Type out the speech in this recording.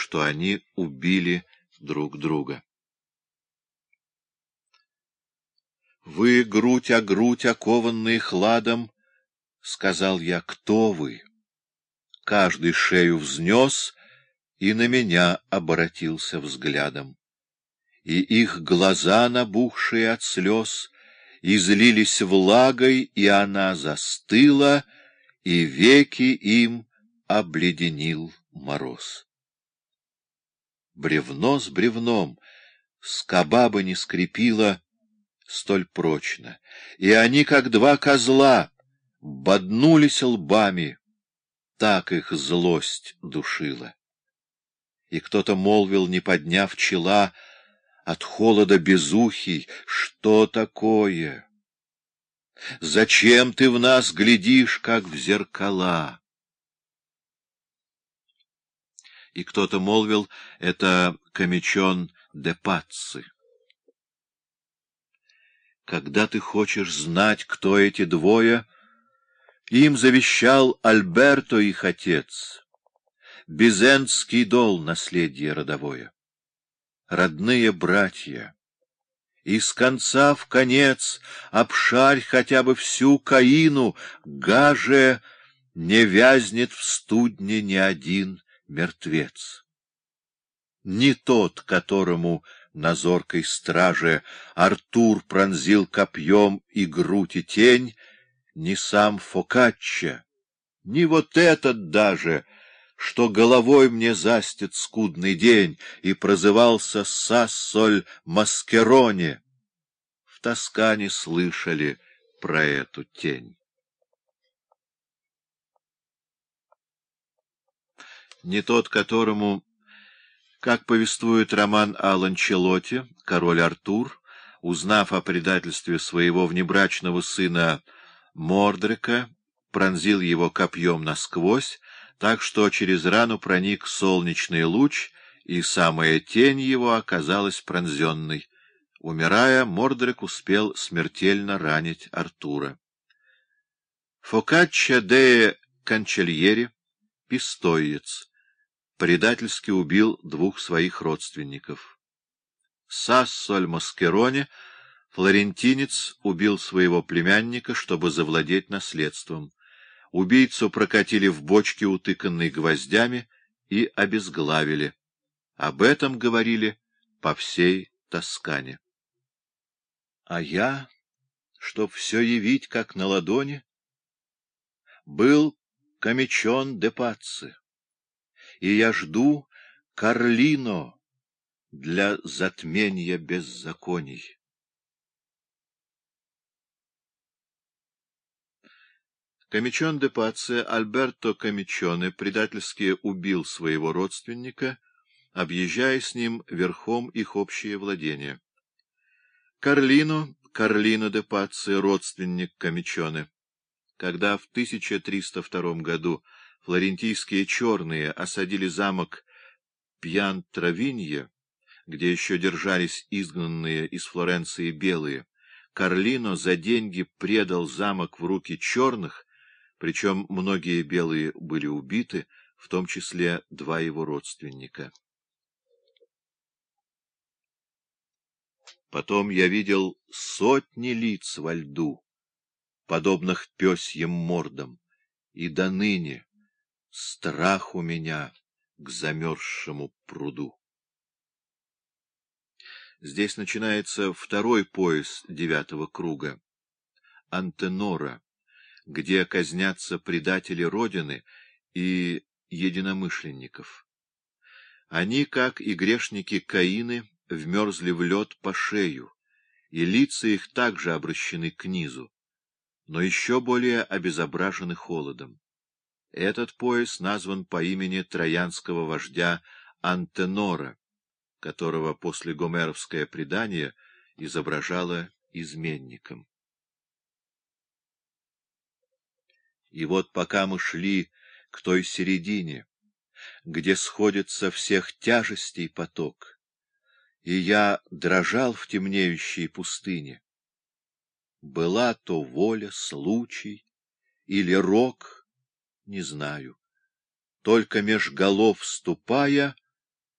что они убили друг друга. «Вы, грудь о грудь, окованные хладом, — сказал я, — кто вы?» Каждый шею взнес и на меня обратился взглядом. И их глаза, набухшие от слез, излились влагой, и она застыла, и веки им обледенил мороз. Бревно с бревном скоба бы не скрепило столь прочно, и они, как два козла, боднулись лбами, так их злость душила. И кто-то молвил, не подняв чела, от холода безухий, что такое? Зачем ты в нас глядишь, как в зеркала? И кто-то молвил, это комичон де Пацци. Когда ты хочешь знать, кто эти двое, им завещал Альберто их отец, Безенский дол наследие родовое. Родные братья, из конца в конец обшарь хотя бы всю Каину, гаже не вязнет в студне ни один мертвец. Не тот, которому на зоркой страже Артур пронзил копьем и грудь и тень, ни сам Фокачча, ни вот этот даже, что головой мне застит скудный день и прозывался Сассоль Маскероне, в Тоскане слышали про эту тень. Не тот, которому как повествует роман о Ланчелоте, король Артур, узнав о предательстве своего внебрачного сына Мордрека, пронзил его копьем насквозь, так что через рану проник солнечный луч, и самая тень его оказалась пронзенной. Умирая, Мордрек успел смертельно ранить Артура. Фокаччо де Канчельери, пистоец, предательски убил двух своих родственников. Сассоль Маскероне, флорентинец, убил своего племянника, чтобы завладеть наследством. Убийцу прокатили в бочке, утыканной гвоздями, и обезглавили. Об этом говорили по всей Тоскане. А я, чтоб все явить, как на ладони, был комичон де Пацци и я жду Карлино для затмения беззаконий. Комичон де Паце Альберто Комичоне предательски убил своего родственника, объезжая с ним верхом их общее владение. Карлино, Карлино де Паце, родственник Комичоне, когда в 1302 году флорентийские черные осадили замок Пьян-Травинье, где еще держались изгнанные из Флоренции белые, Карлино за деньги предал замок в руки черных, причем многие белые были убиты, в том числе два его родственника. Потом я видел сотни лиц во льду, подобных пёсьим мордам, и до ныне страх у меня к замерзшему пруду. Здесь начинается второй пояс девятого круга, Антенора, где казнятся предатели Родины и единомышленников. Они, как и грешники Каины, вмерзли в лед по шею, и лица их также обращены к низу, но еще более обезображены холодом. Этот пояс назван по имени троянского вождя Антенора, которого после гомеровское предание изображало изменником. И вот пока мы шли к той середине, где сходится всех тяжестей поток, и я дрожал в темнеющей пустыне, была то воля, случай или рок — не знаю. Только меж голов ступая,